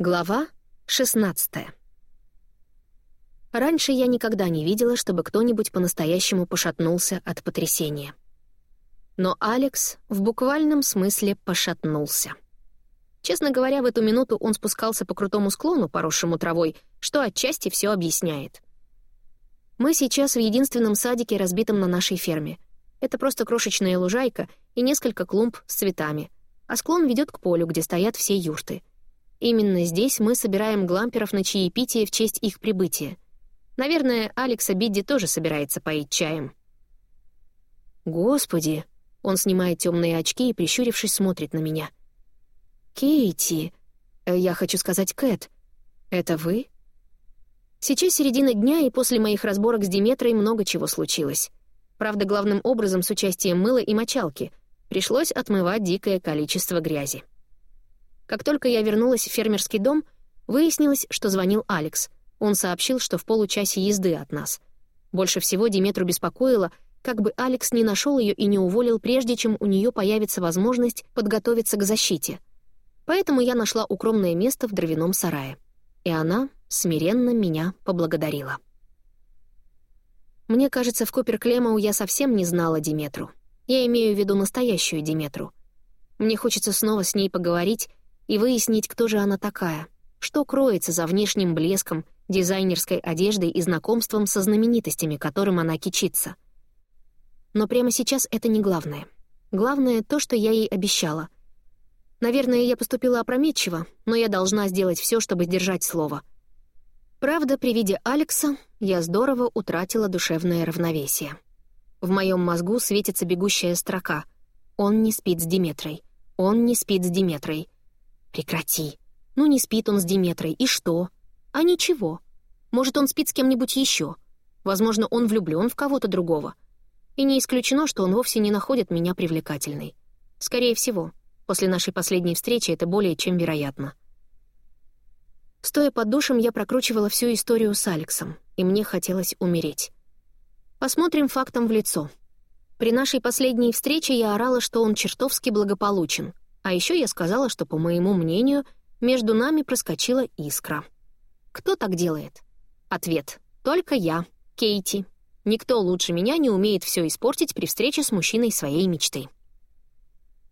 Глава 16 Раньше я никогда не видела, чтобы кто-нибудь по-настоящему пошатнулся от потрясения. Но Алекс в буквальном смысле пошатнулся. Честно говоря, в эту минуту он спускался по крутому склону, поросшему травой, что отчасти все объясняет. Мы сейчас в единственном садике, разбитом на нашей ферме. Это просто крошечная лужайка и несколько клумб с цветами, а склон ведет к полю, где стоят все юрты — Именно здесь мы собираем гламперов на чаепитие в честь их прибытия. Наверное, Алекса Бидди тоже собирается поить чаем. «Господи!» — он снимает темные очки и, прищурившись, смотрит на меня. «Кейти! Э, я хочу сказать Кэт. Это вы?» Сейчас середина дня, и после моих разборок с Диметрой много чего случилось. Правда, главным образом с участием мыла и мочалки. Пришлось отмывать дикое количество грязи. Как только я вернулась в фермерский дом, выяснилось, что звонил Алекс. Он сообщил, что в получасе езды от нас. Больше всего Диметру беспокоило, как бы Алекс не нашел ее и не уволил, прежде чем у нее появится возможность подготовиться к защите. Поэтому я нашла укромное место в дровяном сарае. И она смиренно меня поблагодарила. Мне кажется, в Купер-Клемау я совсем не знала Диметру. Я имею в виду настоящую Диметру. Мне хочется снова с ней поговорить и выяснить, кто же она такая, что кроется за внешним блеском, дизайнерской одеждой и знакомством со знаменитостями, которым она кичится. Но прямо сейчас это не главное. Главное — то, что я ей обещала. Наверное, я поступила опрометчиво, но я должна сделать все, чтобы сдержать слово. Правда, при виде Алекса я здорово утратила душевное равновесие. В моем мозгу светится бегущая строка. Он не спит с Диметрой. Он не спит с Диметрой. Прекрати. Ну, не спит он с Диметрой, и что? А ничего. Может, он спит с кем-нибудь еще. Возможно, он влюблен в кого-то другого. И не исключено, что он вовсе не находит меня привлекательной. Скорее всего, после нашей последней встречи это более чем вероятно. Стоя под душем, я прокручивала всю историю с Алексом, и мне хотелось умереть. Посмотрим фактом в лицо. При нашей последней встрече я орала, что он чертовски благополучен, а еще я сказала, что, по моему мнению, между нами проскочила искра. Кто так делает? Ответ. Только я, Кейти. Никто лучше меня не умеет все испортить при встрече с мужчиной своей мечты.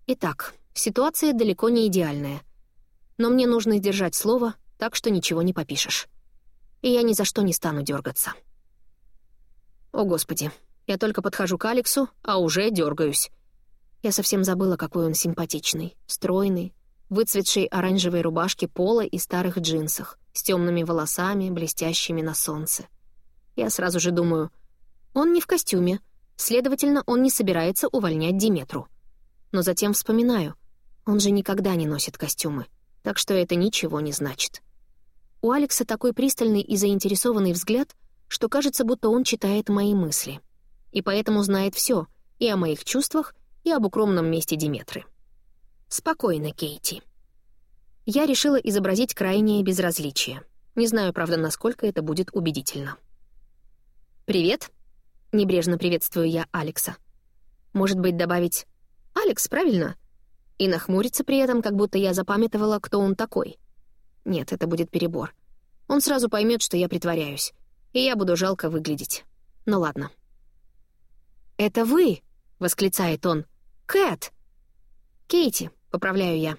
Итак, ситуация далеко не идеальная. Но мне нужно сдержать слово, так что ничего не попишешь. И я ни за что не стану дергаться. О, Господи, я только подхожу к Алексу, а уже дергаюсь. Я совсем забыла, какой он симпатичный, стройный, выцветшей оранжевой рубашке пола и старых джинсах, с темными волосами, блестящими на солнце. Я сразу же думаю, он не в костюме, следовательно, он не собирается увольнять Диметру. Но затем вспоминаю, он же никогда не носит костюмы, так что это ничего не значит. У Алекса такой пристальный и заинтересованный взгляд, что кажется, будто он читает мои мысли. И поэтому знает все и о моих чувствах, и об укромном месте Диметры. «Спокойно, Кейти». Я решила изобразить крайнее безразличие. Не знаю, правда, насколько это будет убедительно. «Привет», — небрежно приветствую я Алекса. Может быть, добавить «Алекс, правильно?» И нахмуриться при этом, как будто я запамятовала, кто он такой. Нет, это будет перебор. Он сразу поймет, что я притворяюсь, и я буду жалко выглядеть. Ну ладно. «Это вы!» — восклицает он. «Кэт!» «Кейти», — поправляю я.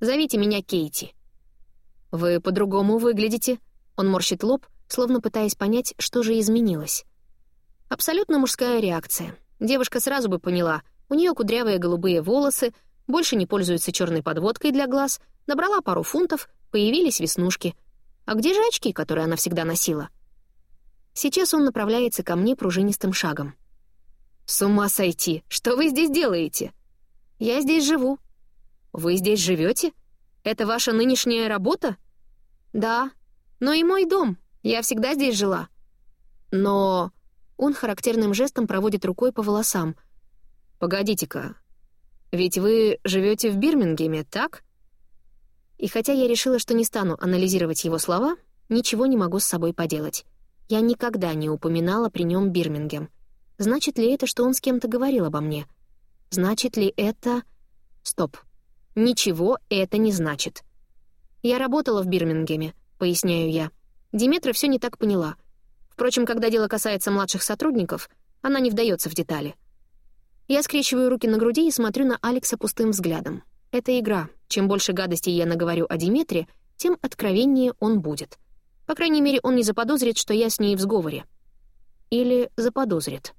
«Зовите меня Кейти». «Вы по-другому выглядите». Он морщит лоб, словно пытаясь понять, что же изменилось. Абсолютно мужская реакция. Девушка сразу бы поняла. У нее кудрявые голубые волосы, больше не пользуется черной подводкой для глаз, набрала пару фунтов, появились веснушки. А где же очки, которые она всегда носила? Сейчас он направляется ко мне пружинистым шагом. «С ума сойти! Что вы здесь делаете?» «Я здесь живу». «Вы здесь живете? Это ваша нынешняя работа?» «Да, но и мой дом. Я всегда здесь жила». «Но...» Он характерным жестом проводит рукой по волосам. «Погодите-ка, ведь вы живете в Бирмингеме, так?» И хотя я решила, что не стану анализировать его слова, ничего не могу с собой поделать. Я никогда не упоминала при нем Бирмингем — Значит ли это, что он с кем-то говорил обо мне? Значит ли это... Стоп. Ничего это не значит. «Я работала в Бирмингеме», — поясняю я. Диметра все не так поняла. Впрочем, когда дело касается младших сотрудников, она не вдается в детали. Я скрещиваю руки на груди и смотрю на Алекса пустым взглядом. Это игра. Чем больше гадостей я наговорю о Диметре, тем откровеннее он будет. По крайней мере, он не заподозрит, что я с ней в сговоре. Или заподозрит.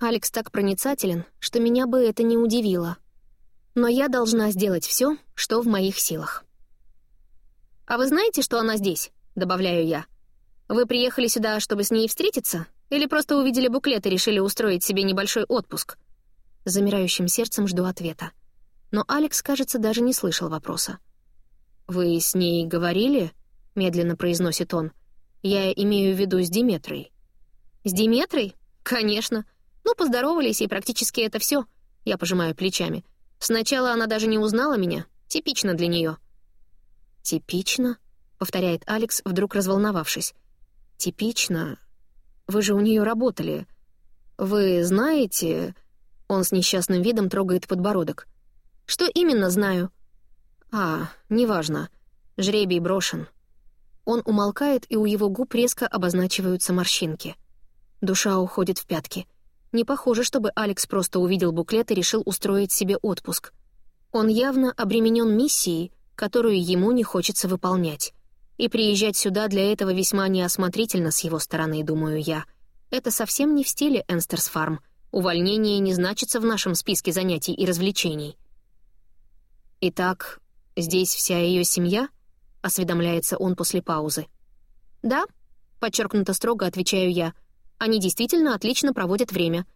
Алекс так проницателен, что меня бы это не удивило. Но я должна сделать все, что в моих силах. «А вы знаете, что она здесь?» — добавляю я. «Вы приехали сюда, чтобы с ней встретиться? Или просто увидели буклет и решили устроить себе небольшой отпуск?» Замирающим сердцем жду ответа. Но Алекс, кажется, даже не слышал вопроса. «Вы с ней говорили?» — медленно произносит он. «Я имею в виду с Диметрой». «С Диметрой? Конечно. Ну, поздоровались, и практически это все. Я пожимаю плечами. Сначала она даже не узнала меня. Типично для нее. «Типично?» — повторяет Алекс, вдруг разволновавшись. «Типично? Вы же у нее работали. Вы знаете...» Он с несчастным видом трогает подбородок. «Что именно знаю?» «А, неважно. Жребий брошен». Он умолкает, и у его губ резко обозначиваются морщинки. Душа уходит в пятки — не похоже, чтобы Алекс просто увидел буклет и решил устроить себе отпуск. Он явно обременен миссией, которую ему не хочется выполнять. И приезжать сюда для этого весьма неосмотрительно с его стороны, думаю я. Это совсем не в стиле Энстерс Фарм. Увольнение не значится в нашем списке занятий и развлечений. «Итак, здесь вся ее семья?» — осведомляется он после паузы. «Да», — подчеркнуто строго отвечаю я, — они действительно отлично проводят время.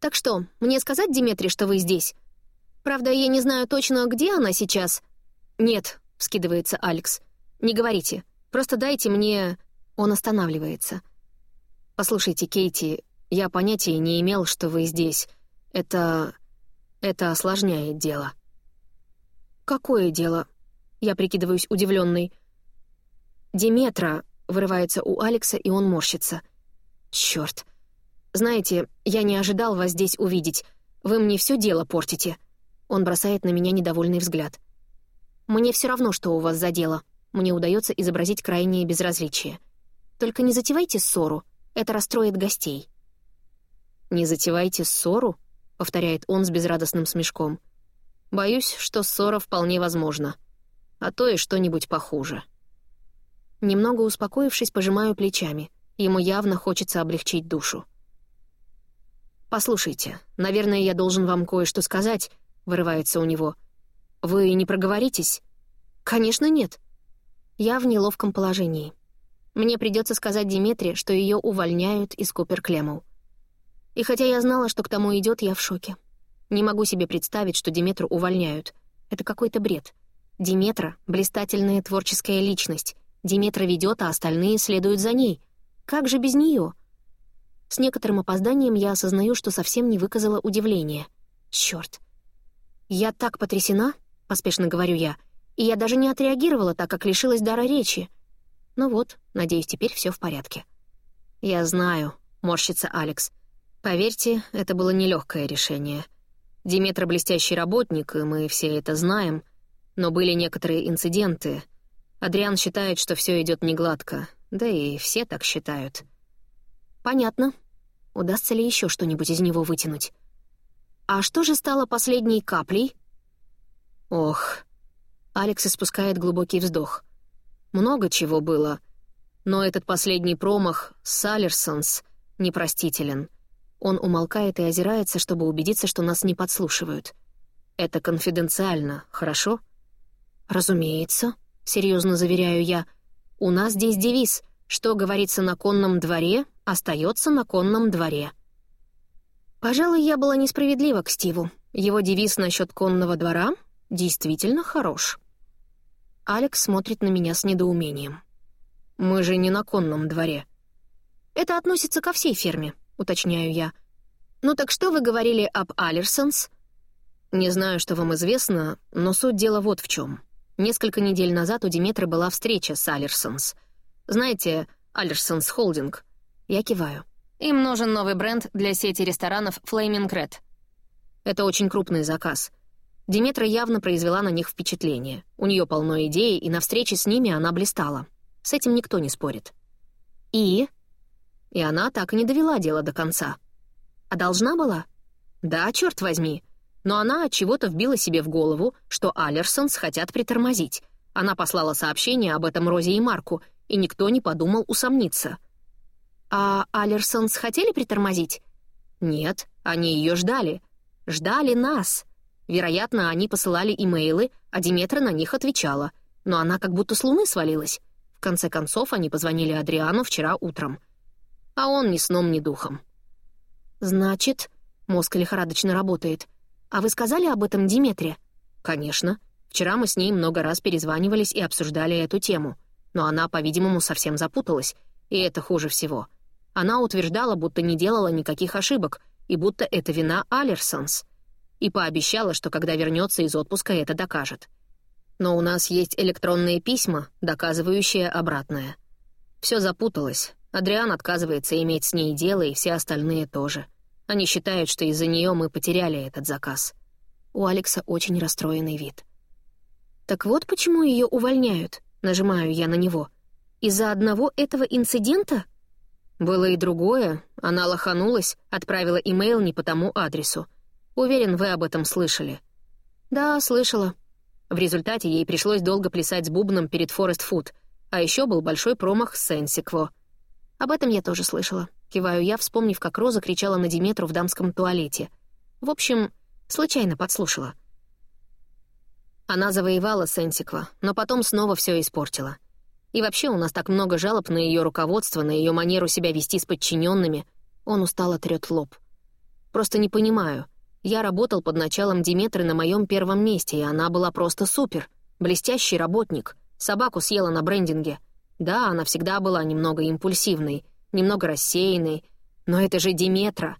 Так что, мне сказать Диметре, что вы здесь? Правда, я не знаю точно, где она сейчас. Нет, вскидывается Алекс. Не говорите. Просто дайте мне... Он останавливается. Послушайте, Кейти, я понятия не имел, что вы здесь. Это... это осложняет дело. Какое дело? Я прикидываюсь удивленной. Диметра, вырывается у Алекса, и он морщится — Черт. Знаете, я не ожидал вас здесь увидеть. Вы мне все дело портите. Он бросает на меня недовольный взгляд. Мне все равно, что у вас за дело. Мне удается изобразить крайнее безразличие. Только не затевайте ссору. Это расстроит гостей. «Не затевайте ссору?» — повторяет он с безрадостным смешком. «Боюсь, что ссора вполне возможна. А то и что-нибудь похуже». Немного успокоившись, пожимаю плечами. Ему явно хочется облегчить душу. «Послушайте, наверное, я должен вам кое-что сказать», — вырывается у него. «Вы не проговоритесь?» «Конечно, нет». Я в неловком положении. Мне придется сказать Диметре, что ее увольняют из Купер Клемоу. И хотя я знала, что к тому идет, я в шоке. Не могу себе представить, что Диметру увольняют. Это какой-то бред. Диметра — блистательная творческая личность. Диметра ведет, а остальные следуют за ней. Как же без нее? С некоторым опозданием я осознаю, что совсем не выказала удивления. Черт. «Я так потрясена», — поспешно говорю я, и я даже не отреагировала, так как лишилась дара речи. Ну вот, надеюсь, теперь все в порядке. «Я знаю», — морщится Алекс. «Поверьте, это было нелегкое решение. Диметра блестящий работник, и мы все это знаем, но были некоторые инциденты. Адриан считает, что все идет негладко, да и все так считают. Понятно. Удастся ли еще что-нибудь из него вытянуть? А что же стало последней каплей? Ох. Алекс испускает глубокий вздох. Много чего было. Но этот последний промах, Салерсонс, непростителен. Он умолкает и озирается, чтобы убедиться, что нас не подслушивают. Это конфиденциально, хорошо? Разумеется, серьезно заверяю я. У нас здесь девиз «Что говорится на конном дворе, остается на конном дворе». Пожалуй, я была несправедлива к Стиву. Его девиз насчет конного двора действительно хорош. Алекс смотрит на меня с недоумением. «Мы же не на конном дворе». «Это относится ко всей ферме», — уточняю я. «Ну так что вы говорили об Алерсонс?» «Не знаю, что вам известно, но суть дела вот в чем. Несколько недель назад у Деметры была встреча с Алерсонс. Знаете, Алерсонс Холдинг? Я киваю. Им нужен новый бренд для сети ресторанов Flaming Red. Это очень крупный заказ. Деметра явно произвела на них впечатление. У нее полно идей, и на встрече с ними она блистала. С этим никто не спорит. И? И она так и не довела дело до конца. А должна была? Да, черт возьми. Но она от чего-то вбила себе в голову, что Аллерсонс хотят притормозить. Она послала сообщение об этом Розе и Марку, и никто не подумал усомниться. А Аллерсонс хотели притормозить? Нет, они ее ждали. Ждали нас. Вероятно, они посылали имейлы, а Диметра на них отвечала. Но она как будто с луны свалилась. В конце концов, они позвонили Адриану вчера утром. А он ни сном, ни духом. «Значит...» — мозг лихорадочно работает. «А вы сказали об этом Диметре?» «Конечно. Вчера мы с ней много раз перезванивались и обсуждали эту тему. Но она, по-видимому, совсем запуталась. И это хуже всего. Она утверждала, будто не делала никаких ошибок, и будто это вина Аллерсонс — и пообещала, что когда вернется из отпуска, это докажет. Но у нас есть электронные письма, доказывающие обратное. Все запуталось. Адриан отказывается иметь с ней дело, и все остальные тоже. Они считают, что из-за нее мы потеряли этот заказ. У Алекса очень расстроенный вид. «Так вот почему ее увольняют?» — нажимаю я на него. «Из-за одного этого инцидента?» Было и другое. Она лоханулась, отправила имейл не по тому адресу. Уверен, вы об этом слышали». «Да, слышала». В результате ей пришлось долго плясать с бубном перед Форест Фуд, а еще был большой промах с Сенсикво. «Об этом я тоже слышала», — киваю я, вспомнив, как Роза кричала на Диметру в дамском туалете. В общем, случайно подслушала. Она завоевала Сенсиква, но потом снова все испортила. И вообще у нас так много жалоб на ее руководство, на ее манеру себя вести с подчиненными. Он устало трет лоб. Просто не понимаю — я работал под началом Диметры на моем первом месте, и она была просто супер. Блестящий работник. Собаку съела на брендинге. Да, она всегда была немного импульсивной, немного рассеянной, но это же Диметра.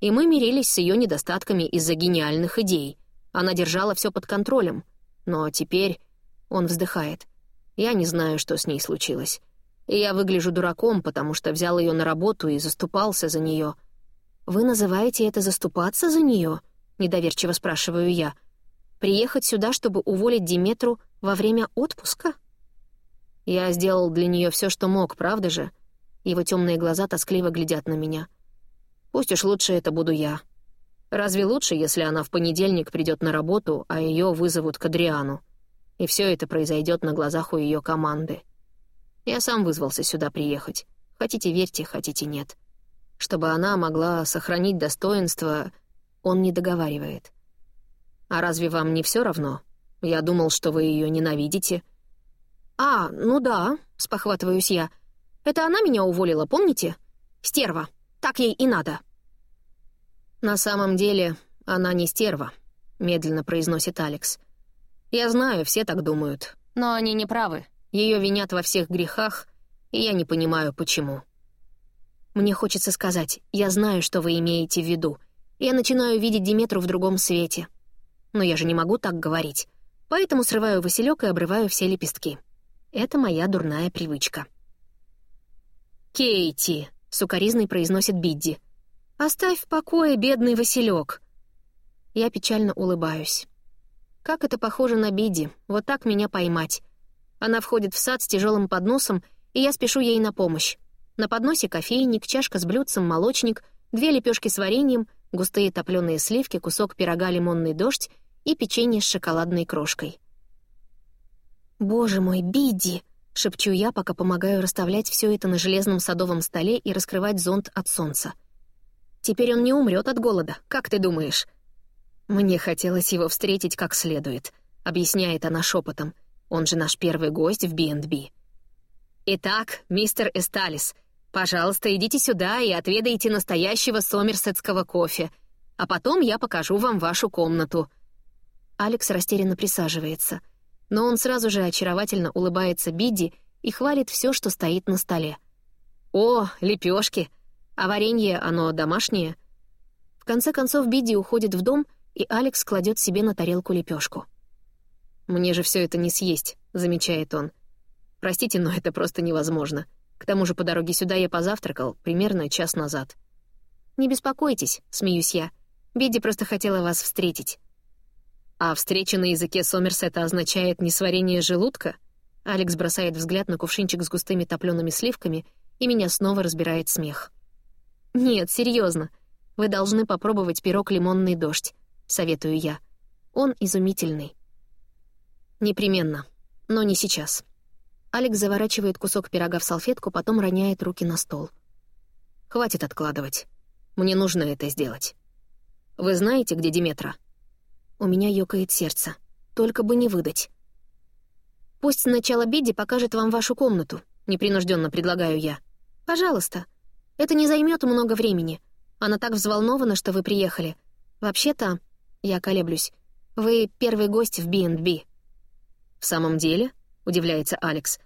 И мы мирились с ее недостатками из-за гениальных идей. Она держала все под контролем. Но теперь он вздыхает. Я не знаю, что с ней случилось. И я выгляжу дураком, потому что взял ее на работу и заступался за нее — «Вы называете это заступаться за нее?» — недоверчиво спрашиваю я. «Приехать сюда, чтобы уволить Диметру во время отпуска?» Я сделал для нее все, что мог, правда же? Его темные глаза тоскливо глядят на меня. Пусть уж лучше это буду я. Разве лучше, если она в понедельник придет на работу, а ее вызовут к Адриану? И все это произойдет на глазах у ее команды. Я сам вызвался сюда приехать. Хотите верьте, хотите нет чтобы она могла сохранить достоинство, он не договаривает. «А разве вам не все равно? Я думал, что вы ее ненавидите». «А, ну да», — спохватываюсь я. «Это она меня уволила, помните? Стерва. Так ей и надо». «На самом деле, она не стерва», — медленно произносит Алекс. «Я знаю, все так думают, но они не правы. Ее винят во всех грехах, и я не понимаю, почему». Мне хочется сказать, я знаю, что вы имеете в виду. Я начинаю видеть Диметру в другом свете. Но я же не могу так говорить. Поэтому срываю василек и обрываю все лепестки. Это моя дурная привычка. «Кейти!» — сукоризный произносит Бидди. «Оставь в покое бедный василек!» Я печально улыбаюсь. Как это похоже на Бидди, вот так меня поймать. Она входит в сад с тяжелым подносом, и я спешу ей на помощь. На подносе кофейник, чашка с блюдцем, молочник, две лепешки с вареньем, густые топленые сливки, кусок пирога «Лимонный дождь» и печенье с шоколадной крошкой. «Боже мой, Бидди!» — шепчу я, пока помогаю расставлять все это на железном садовом столе и раскрывать зонт от солнца. «Теперь он не умрет от голода, как ты думаешь?» «Мне хотелось его встретить как следует», — объясняет она шепотом. «Он же наш первый гость в B&B». «Итак, мистер Эсталис, Пожалуйста, идите сюда и отведайте настоящего сомерсетского кофе, а потом я покажу вам вашу комнату». Алекс растерянно присаживается, но он сразу же очаровательно улыбается Бидди и хвалит все, что стоит на столе. «О, лепешки! А варенье, оно домашнее?» В конце концов Бидди уходит в дом, и Алекс кладет себе на тарелку лепешку. «Мне же все это не съесть», — замечает он. «Простите, но это просто невозможно. К тому же по дороге сюда я позавтракал примерно час назад. «Не беспокойтесь», — смеюсь я. «Бидди просто хотела вас встретить». А встреча на языке Сомерсета означает несварение желудка? Алекс бросает взгляд на кувшинчик с густыми топлёными сливками, и меня снова разбирает смех. «Нет, серьезно. Вы должны попробовать пирог «Лимонный дождь», — советую я. Он изумительный. Непременно, но не сейчас. Алекс заворачивает кусок пирога в салфетку, потом роняет руки на стол. «Хватит откладывать. Мне нужно это сделать. Вы знаете, где Диметра?» У меня ёкает сердце. Только бы не выдать. «Пусть сначала Бидди покажет вам вашу комнату», — непринужденно предлагаю я. «Пожалуйста. Это не займет много времени. Она так взволнована, что вы приехали. Вообще-то...» — я колеблюсь. «Вы первый гость в B&B». «В самом деле?» — удивляется Алекс.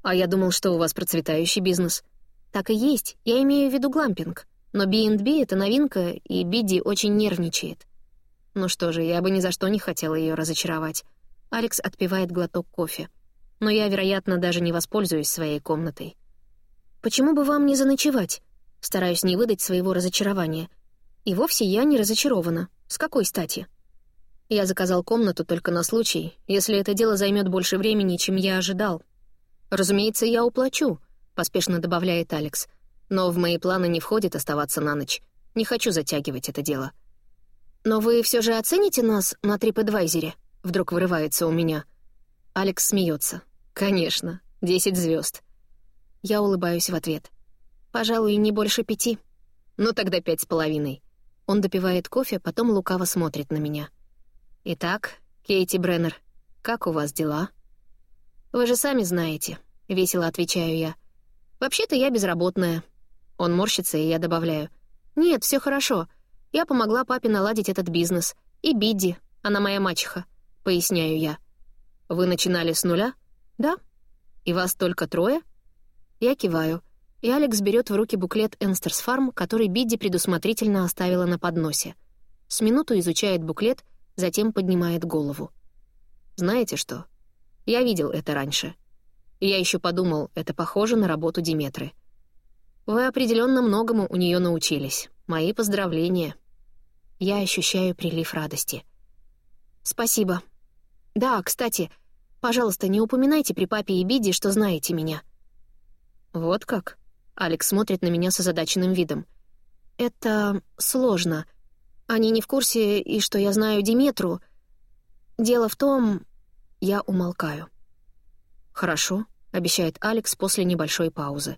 «А я думал, что у вас процветающий бизнес». «Так и есть. Я имею в виду глампинг. Но B&B — это новинка, и Бидди очень нервничает. Ну что же, я бы ни за что не хотела ее разочаровать. Алекс отпивает глоток кофе. Но я, вероятно, даже не воспользуюсь своей комнатой. «Почему бы вам не заночевать?» Стараюсь не выдать своего разочарования. И вовсе я не разочарована. С какой стати? Я заказал комнату только на случай, если это дело займет больше времени, чем я ожидал. «Разумеется, я уплачу», — поспешно добавляет Алекс. «Но в мои планы не входит оставаться на ночь. Не хочу затягивать это дело». «Но вы все же оцените нас на TripAdvisor?» Вдруг вырывается у меня. Алекс смеется. «Конечно, десять звезд. Я улыбаюсь в ответ. «Пожалуй, не больше пяти. Ну тогда пять с половиной». Он допивает кофе, потом лукаво смотрит на меня. «Итак, Кейти Бреннер, как у вас дела?» «Вы же сами знаете», — весело отвечаю я. «Вообще-то я безработная». Он морщится, и я добавляю. «Нет, все хорошо. Я помогла папе наладить этот бизнес. И Бидди, она моя мачеха, поясняю я. Вы начинали с нуля? Да. И вас только трое? Я киваю. И Алекс берет в руки буклет Энстерс Фарм, который Бидди предусмотрительно оставила на подносе. С минуту изучает буклет, затем поднимает голову. Знаете что? Я видел это раньше. Я еще подумал, это похоже на работу Диметры. Вы определенно многому у нее научились. Мои поздравления. Я ощущаю прилив радости. «Спасибо. Да, кстати, пожалуйста, не упоминайте при папе и Биде, что знаете меня». «Вот как?» — Алекс смотрит на меня с озадаченным видом. «Это сложно. Они не в курсе, и что я знаю Диметру. Дело в том...» Я умолкаю. «Хорошо», — обещает Алекс после небольшой паузы.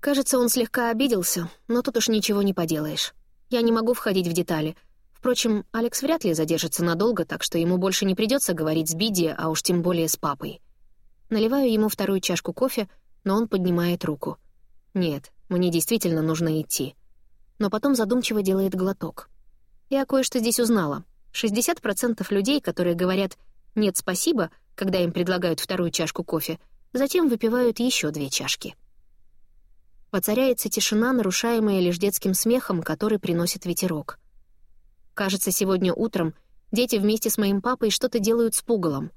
Кажется, он слегка обиделся, но тут уж ничего не поделаешь. Я не могу входить в детали. Впрочем, Алекс вряд ли задержится надолго, так что ему больше не придется говорить с Биди, а уж тем более с папой. Наливаю ему вторую чашку кофе, но он поднимает руку. «Нет, мне действительно нужно идти». Но потом задумчиво делает глоток. Я кое-что здесь узнала. 60% людей, которые говорят «нет, спасибо», когда им предлагают вторую чашку кофе, затем выпивают еще две чашки. Воцаряется тишина, нарушаемая лишь детским смехом, который приносит ветерок. Кажется, сегодня утром дети вместе с моим папой что-то делают с пугалом.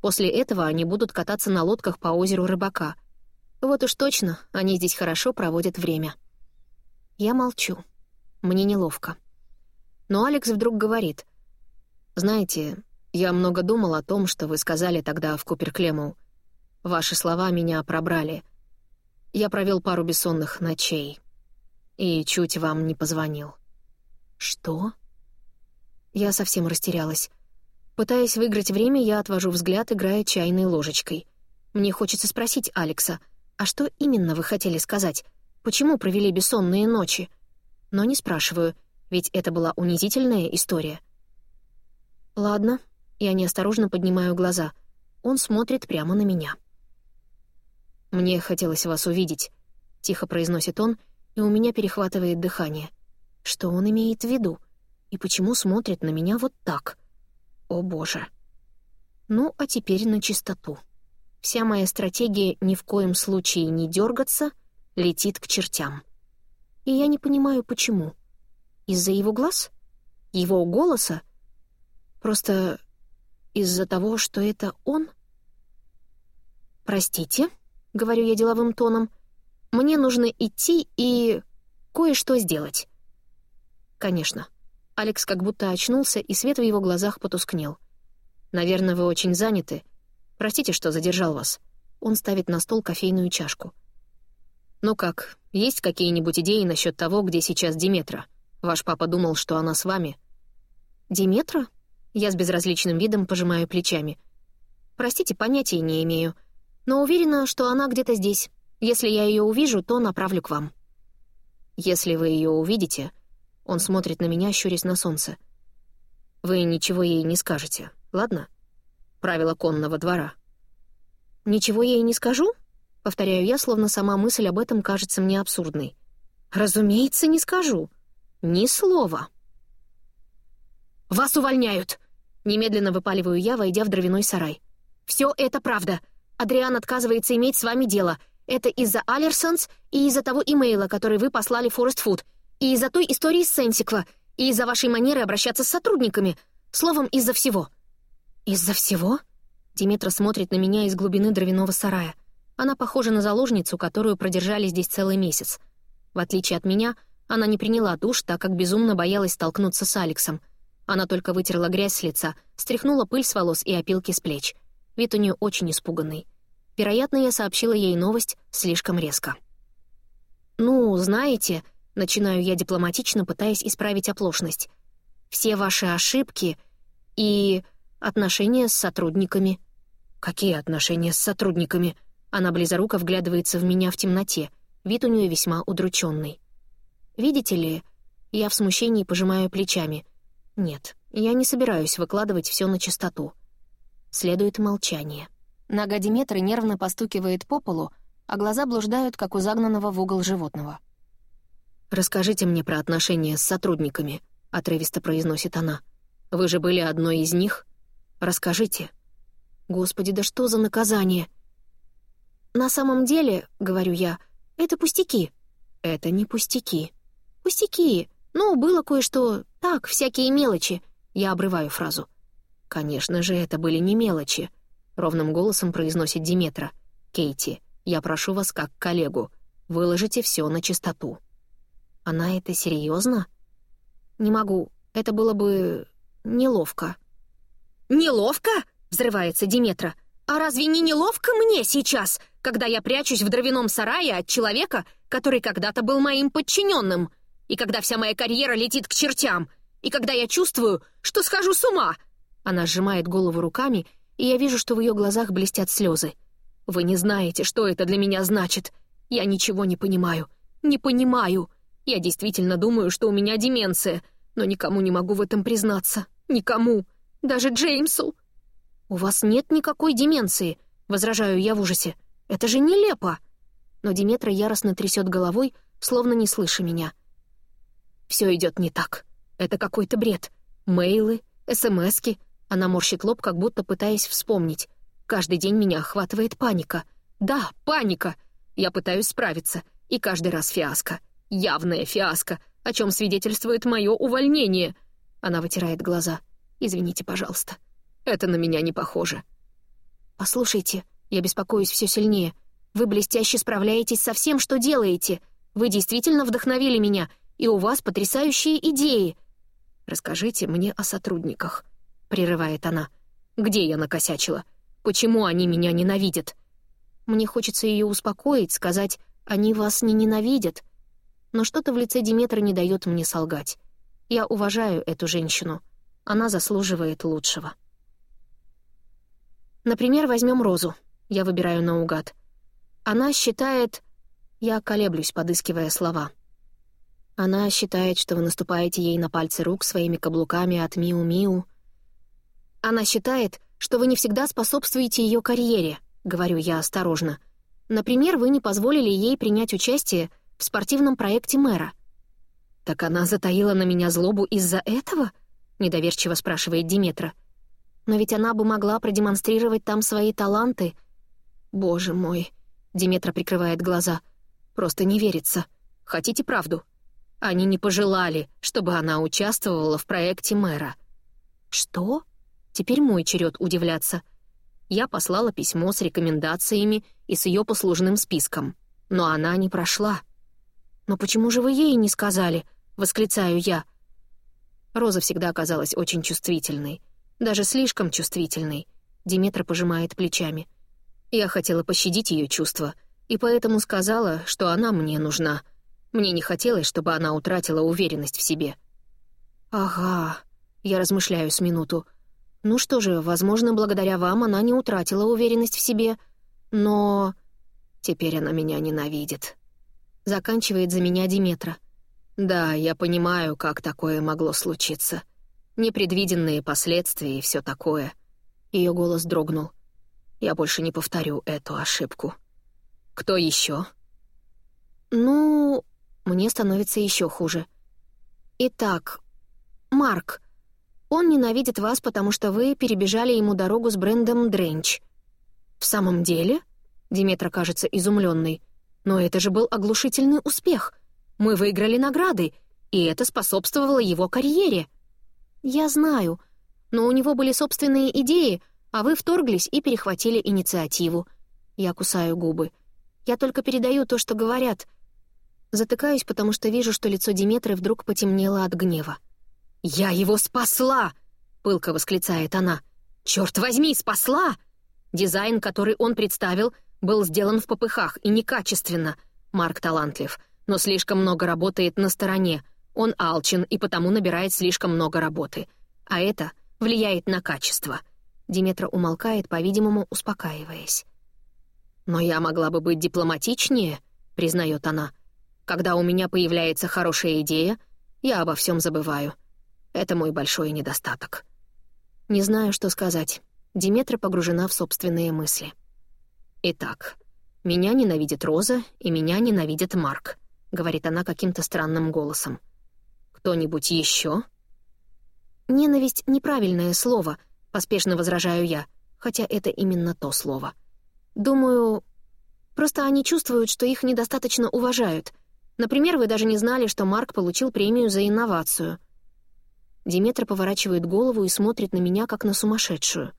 После этого они будут кататься на лодках по озеру Рыбака. Вот уж точно, они здесь хорошо проводят время. Я молчу. Мне неловко. Но Алекс вдруг говорит. «Знаете, я много думал о том, что вы сказали тогда в Куперклему. Ваши слова меня пробрали». Я провел пару бессонных ночей. И чуть вам не позвонил. Что? Я совсем растерялась. Пытаясь выиграть время, я отвожу взгляд, играя чайной ложечкой. Мне хочется спросить Алекса, а что именно вы хотели сказать? Почему провели бессонные ночи? Но не спрашиваю, ведь это была унизительная история. Ладно, я неосторожно поднимаю глаза. Он смотрит прямо на меня. «Мне хотелось вас увидеть», — тихо произносит он, и у меня перехватывает дыхание. Что он имеет в виду? И почему смотрит на меня вот так? О боже. Ну, а теперь на чистоту. Вся моя стратегия ни в коем случае не дергаться летит к чертям. И я не понимаю, почему. Из-за его глаз? Его голоса? Просто из-за того, что это он? «Простите?» — говорю я деловым тоном, — «мне нужно идти и кое-что сделать». «Конечно». Алекс как будто очнулся, и свет в его глазах потускнел. «Наверное, вы очень заняты. Простите, что задержал вас». Он ставит на стол кофейную чашку. «Ну как, есть какие-нибудь идеи насчет того, где сейчас Диметра? Ваш папа думал, что она с вами». «Диметра?» Я с безразличным видом пожимаю плечами. «Простите, понятия не имею. Но уверена, что она где-то здесь. Если я ее увижу, то направлю к вам». «Если вы ее увидите...» Он смотрит на меня, щурясь на солнце. «Вы ничего ей не скажете, ладно? Правила конного двора». «Ничего ей не скажу?» Повторяю я, словно сама мысль об этом кажется мне абсурдной. «Разумеется, не скажу. Ни слова». «Вас увольняют!» Немедленно выпаливаю я, войдя в дровяной сарай. «Все это правда. Адриан отказывается иметь с вами дело. Это из-за Алерсонс и из-за того имейла, который вы послали Форест Фуд, и из-за той истории с Сенсиква, и из-за вашей манеры обращаться с сотрудниками. Словом, из-за всего». «Из-за всего?» Диметра смотрит на меня из глубины дровяного сарая. Она похожа на заложницу, которую продержали здесь целый месяц. В отличие от меня, она не приняла душ, так как безумно боялась столкнуться с Алексом. Она только вытерла грязь с лица, стряхнула пыль с волос и опилки с плеч. Вид у нее очень испуганный. Вероятно, я сообщила ей новость слишком резко. «Ну, знаете...» — начинаю я дипломатично, пытаясь исправить оплошность. «Все ваши ошибки и отношения с сотрудниками». «Какие отношения с сотрудниками?» Она близоруко вглядывается в меня в темноте. Вид у нее весьма удрученный. «Видите ли...» Я в смущении пожимаю плечами. «Нет, я не собираюсь выкладывать все на чистоту». Следует молчание. Нога Диметры нервно постукивает по полу, а глаза блуждают, как у загнанного в угол животного. «Расскажите мне про отношения с сотрудниками», — отрывисто произносит она. «Вы же были одной из них? Расскажите». «Господи, да что за наказание?» «На самом деле, — говорю я, — это пустяки». «Это не пустяки». «Пустяки. Ну, было кое-что... Так, всякие мелочи». Я обрываю фразу. «Конечно же, это были не мелочи. — ровным голосом произносит Диметра. «Кейти, я прошу вас как коллегу, выложите все на чистоту». «Она это серьезно? «Не могу. Это было бы... неловко». «Неловко?» — взрывается Диметра. «А разве не неловко мне сейчас, когда я прячусь в дровяном сарае от человека, который когда-то был моим подчиненным, и когда вся моя карьера летит к чертям, и когда я чувствую, что схожу с ума?» Она сжимает голову руками и я вижу, что в ее глазах блестят слезы. «Вы не знаете, что это для меня значит. Я ничего не понимаю. Не понимаю. Я действительно думаю, что у меня деменция, но никому не могу в этом признаться. Никому. Даже Джеймсу». «У вас нет никакой деменции», — возражаю я в ужасе. «Это же нелепо!» Но Диметра яростно трясет головой, словно не слыша меня. «Все идет не так. Это какой-то бред. Мейлы, СМСки, она морщит лоб, как будто пытаясь вспомнить. Каждый день меня охватывает паника. Да, паника. Я пытаюсь справиться. И каждый раз фиаско. Явная фиаско, о чем свидетельствует мое увольнение. Она вытирает глаза. Извините, пожалуйста. Это на меня не похоже. Послушайте, я беспокоюсь все сильнее. Вы блестяще справляетесь со всем, что делаете. Вы действительно вдохновили меня, и у вас потрясающие идеи. Расскажите мне о сотрудниках. — прерывает она. «Где я накосячила? Почему они меня ненавидят?» Мне хочется ее успокоить, сказать «они вас не ненавидят». Но что-то в лице Диметра не дает мне солгать. Я уважаю эту женщину. Она заслуживает лучшего. Например, возьмем Розу. Я выбираю наугад. Она считает... Я колеблюсь, подыскивая слова. Она считает, что вы наступаете ей на пальцы рук своими каблуками от Миу-Миу, она считает, что вы не всегда способствуете ее карьере, говорю я осторожно. Например, вы не позволили ей принять участие в спортивном проекте мэра. «Так она затаила на меня злобу из-за этого?» — недоверчиво спрашивает Диметра. «Но ведь она бы могла продемонстрировать там свои таланты». «Боже мой!» — Диметра прикрывает глаза. «Просто не верится. Хотите правду?» Они не пожелали, чтобы она участвовала в проекте мэра. «Что?» Теперь мой черед удивляться. Я послала письмо с рекомендациями и с ее послужным списком. Но она не прошла. «Но почему же вы ей не сказали?» — восклицаю я. Роза всегда оказалась очень чувствительной. Даже слишком чувствительной. Диметра пожимает плечами. Я хотела пощадить ее чувства, и поэтому сказала, что она мне нужна. Мне не хотелось, чтобы она утратила уверенность в себе. «Ага», — я размышляю с минуту. «Ну что же, возможно, благодаря вам она не утратила уверенность в себе, но...» «Теперь она меня ненавидит». Заканчивает за меня Диметра. Да, я понимаю, как такое могло случиться. Непредвиденные последствия и все такое. Ее голос дрогнул. Я больше не повторю эту ошибку. Кто еще? Ну, мне становится еще хуже. Итак, Марк. Он ненавидит вас, потому что вы перебежали ему дорогу с брендом Дренч. В самом деле? Диметра кажется изумленной. Но это же был оглушительный успех — мы выиграли награды, и это способствовало его карьере. Я знаю, но у него были собственные идеи, а вы вторглись и перехватили инициативу. Я кусаю губы. Я только передаю то, что говорят. Затыкаюсь, потому что вижу, что лицо Диметры вдруг потемнело от гнева. «Я его спасла!» — пылко восклицает она. «Черт возьми, спасла!» Дизайн, который он представил, был сделан в попыхах и некачественно. Марк талантлив — но слишком много работает на стороне. Он алчен и потому набирает слишком много работы. А это влияет на качество. Диметра умолкает, по-видимому, успокаиваясь. «Но я могла бы быть дипломатичнее», — признает она. «Когда у меня появляется хорошая идея, я обо всем забываю. Это мой большой недостаток». Не знаю, что сказать. Диметра погружена в собственные мысли. «Итак, меня ненавидит Роза, и меня ненавидит Марк. — говорит она каким-то странным голосом. «Кто-нибудь еще?» «Ненависть — неправильное слово», — поспешно возражаю я, хотя это именно то слово. «Думаю, просто они чувствуют, что их недостаточно уважают. Например, вы даже не знали, что Марк получил премию за инновацию». Диметра поворачивает голову и смотрит на меня, как на сумасшедшую.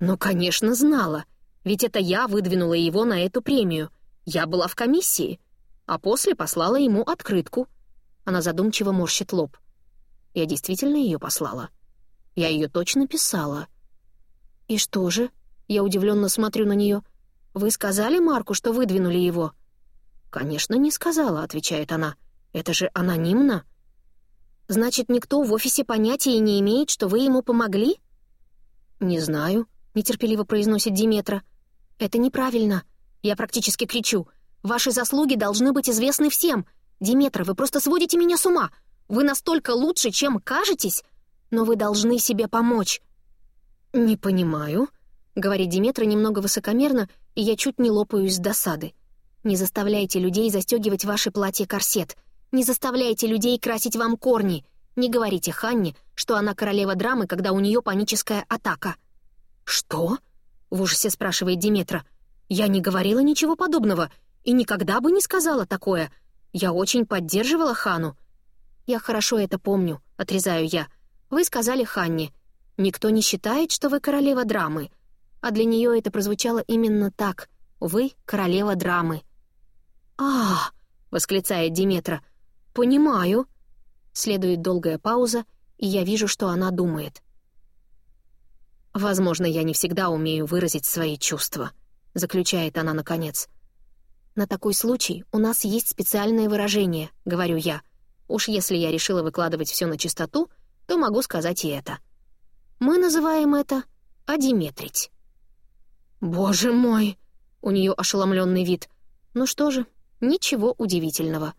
«Ну, конечно, знала. Ведь это я выдвинула его на эту премию. Я была в комиссии а после послала ему открытку. Она задумчиво морщит лоб. Я действительно ее послала. Я ее точно писала. «И что же?» Я удивленно смотрю на нее. «Вы сказали Марку, что выдвинули его?» «Конечно, не сказала», — отвечает она. «Это же анонимно». «Значит, никто в офисе понятия не имеет, что вы ему помогли?» «Не знаю», — нетерпеливо произносит Диметра. «Это неправильно». Я практически кричу. Ваши заслуги должны быть известны всем. Диметра, вы просто сводите меня с ума. Вы настолько лучше, чем кажетесь, но вы должны себе помочь». «Не понимаю», — говорит Диметра немного высокомерно, и я чуть не лопаюсь с досады. «Не заставляйте людей застегивать ваши платья-корсет. Не заставляйте людей красить вам корни. Не говорите Ханне, что она королева драмы, когда у нее паническая атака». «Что?» — в ужасе спрашивает Диметра. «Я не говорила ничего подобного и никогда бы не сказала такое. Я очень поддерживала Хану. Я хорошо это помню, отрезаю я. Вы сказали Ханне, никто не считает, что вы королева драмы. А для нее это прозвучало именно так. Вы королева драмы. а, восклицает Диметра. «Понимаю». Следует долгая пауза, и я вижу, что она думает. «Возможно, я не всегда умею выразить свои чувства», — заключает она наконец. «На такой случай у нас есть специальное выражение», — говорю я. Уж если я решила выкладывать все на чистоту, то могу сказать и это. Мы называем это «одиметрить». «Боже мой!» — у нее ошеломленный вид. Ну что же, ничего удивительного.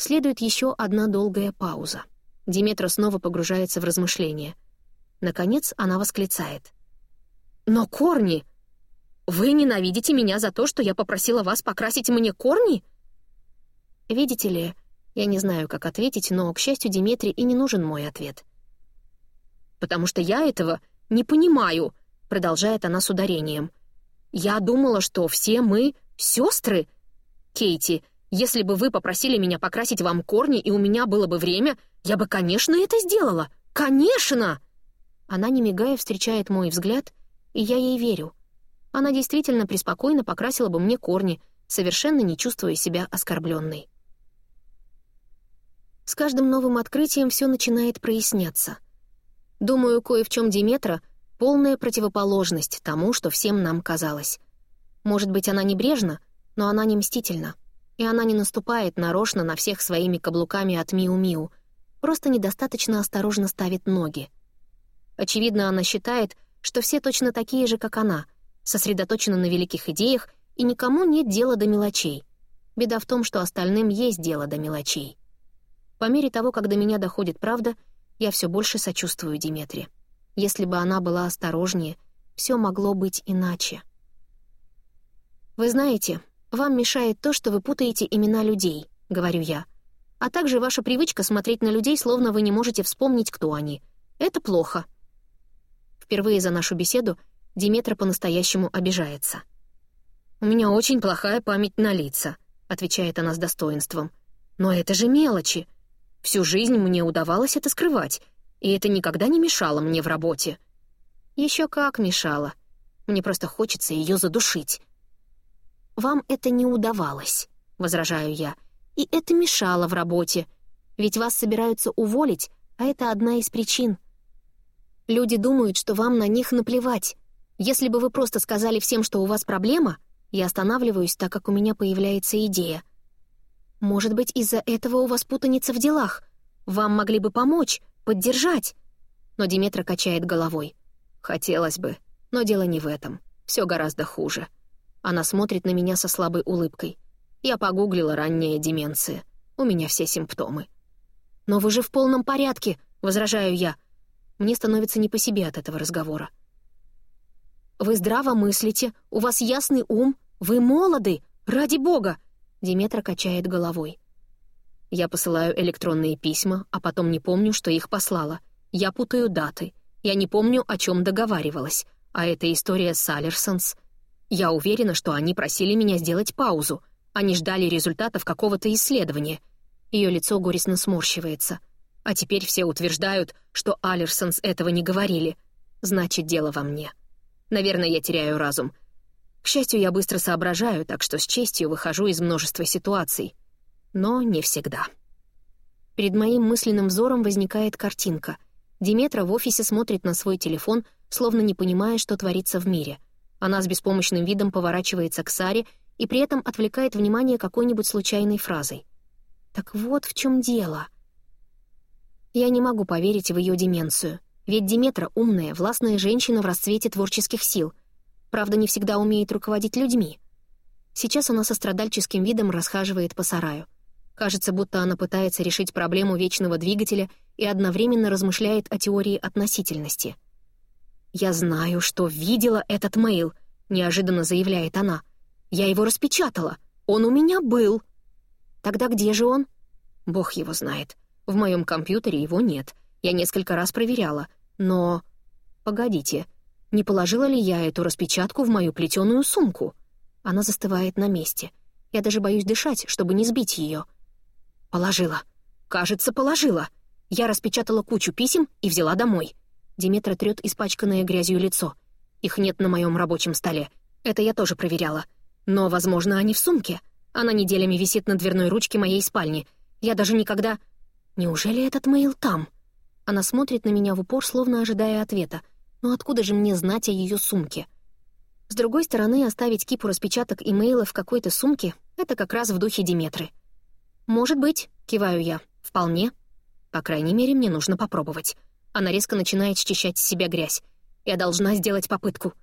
Следует еще одна долгая пауза. Диметра снова погружается в размышления. Наконец она восклицает. «Но корни! «Вы ненавидите меня за то, что я попросила вас покрасить мне корни?» Видите ли, я не знаю, как ответить, но, к счастью, Диметре и не нужен мой ответ. «Потому что я этого не понимаю», — продолжает она с ударением. «Я думала, что все мы — сестры. Кейти, если бы вы попросили меня покрасить вам корни, и у меня было бы время, я бы, конечно, это сделала. Конечно!» Она, не мигая, встречает мой взгляд, и я ей верю она действительно преспокойно покрасила бы мне корни, совершенно не чувствуя себя оскорбленной. С каждым новым открытием все начинает проясняться. Думаю, кое в чем Диметра — полная противоположность тому, что всем нам казалось. Может быть, она небрежна, но она не мстительна. И она не наступает нарочно на всех своими каблуками от Миу-Миу, просто недостаточно осторожно ставит ноги. Очевидно, она считает, что все точно такие же, как она, сосредоточены на великих идеях, и никому нет дела до мелочей. Беда в том, что остальным есть дело до мелочей. По мере того, как до меня доходит правда, я все больше сочувствую Диметре. Если бы она была осторожнее, все могло быть иначе. «Вы знаете, вам мешает то, что вы путаете имена людей», — говорю я, «а также ваша привычка смотреть на людей, словно вы не можете вспомнить, кто они. Это плохо». Впервые за нашу беседу Диметра по-настоящему обижается. «У меня очень плохая память на лица», — отвечает она с достоинством. «Но это же мелочи. Всю жизнь мне удавалось это скрывать, и это никогда не мешало мне в работе. Еще как мешало. Мне просто хочется ее задушить. «Вам это не удавалось», — возражаю я, «и это мешало в работе, ведь вас собираются уволить, а это одна из причин. Люди думают, что вам на них наплевать. Если бы вы просто сказали всем, что у вас проблема, я останавливаюсь, так как у меня появляется идея — может быть, из-за этого у вас путаница в делах. Вам могли бы помочь, поддержать. Но Диметра качает головой. Хотелось бы, но дело не в этом. Все гораздо хуже. Она смотрит на меня со слабой улыбкой. Я погуглила ранняя деменция. У меня все симптомы. «Но вы же в полном порядке», — возражаю я. Мне становится не по себе от этого разговора. «Вы здраво мыслите, у вас ясный ум, вы молоды, ради бога!» Диметра качает головой. Я посылаю электронные письма, а потом не помню, что их послала. Я путаю даты. Я не помню, о чем договаривалась. А эта история с Аллерсонс. Я уверена, что они просили меня сделать паузу. Они ждали результатов какого-то исследования. Ее лицо горестно сморщивается. А теперь все утверждают, что Аллерсонс этого не говорили. Значит, дело во мне. Наверное, я теряю разум. К счастью, я быстро соображаю, так что с честью выхожу из множества ситуаций. Но не всегда. Перед моим мысленным взором возникает картинка. Диметра в офисе смотрит на свой телефон, словно не понимая, что творится в мире. Она с беспомощным видом поворачивается к Саре и при этом отвлекает внимание какой-нибудь случайной фразой. Так вот в чем дело. Я не могу поверить в ее деменцию. Ведь Диметра — умная, властная женщина в расцвете творческих сил — Правда, не всегда умеет руководить людьми. Сейчас она со страдальческим видом расхаживает по сараю. Кажется, будто она пытается решить проблему вечного двигателя и одновременно размышляет о теории относительности. «Я знаю, что видела этот мейл», — неожиданно заявляет она. «Я его распечатала. Он у меня был». «Тогда где же он?» «Бог его знает. В моем компьютере его нет. Я несколько раз проверяла. Но...» «Погодите, не положила ли я эту распечатку в мою плетеную сумку? Она застывает на месте. Я даже боюсь дышать, чтобы не сбить ее. Положила. Кажется, положила. Я распечатала кучу писем и взяла домой. Диметра трёт испачканное грязью лицо. Их нет на моем рабочем столе. Это я тоже проверяла. Но, возможно, они в сумке. Она неделями висит на дверной ручке моей спальни. Я даже никогда... Неужели этот мейл там? Она смотрит на меня в упор, словно ожидая ответа. Но откуда же мне знать о ее сумке? С другой стороны, оставить кипу распечаток имейла в какой-то сумке — это как раз в духе Диметры. «Может быть», — киваю я, — «вполне. По крайней мере, мне нужно попробовать». Она резко начинает счищать с себя грязь. «Я должна сделать попытку».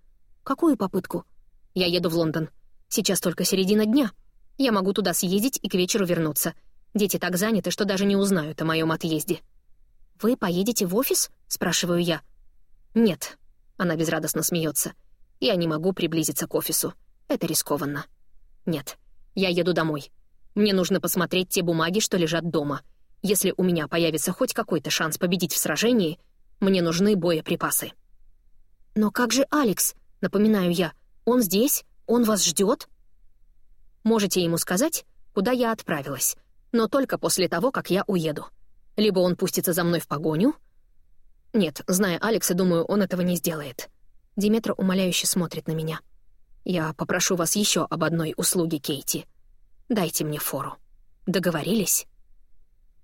«Какую попытку?» «Я еду в Лондон. Сейчас только середина дня. Я могу туда съездить и к вечеру вернуться. Дети так заняты, что даже не узнают о моем отъезде». «Вы поедете в офис?» — спрашиваю я. «Нет», — она безрадостно смеется. «Я не могу приблизиться к офису. Это рискованно». «Нет, я еду домой. Мне нужно посмотреть те бумаги, что лежат дома. Если у меня появится хоть какой-то шанс победить в сражении, мне нужны боеприпасы». «Но как же Алекс?» — напоминаю я. «Он здесь? Он вас ждет?» Можете ему сказать, куда я отправилась, но только после того, как я уеду. Либо он пустится за мной в погоню, нет, зная Алекса, думаю, он этого не сделает. Диметра умоляюще смотрит на меня. Я попрошу вас еще об одной услуге, Кейти. Дайте мне фору. Договорились?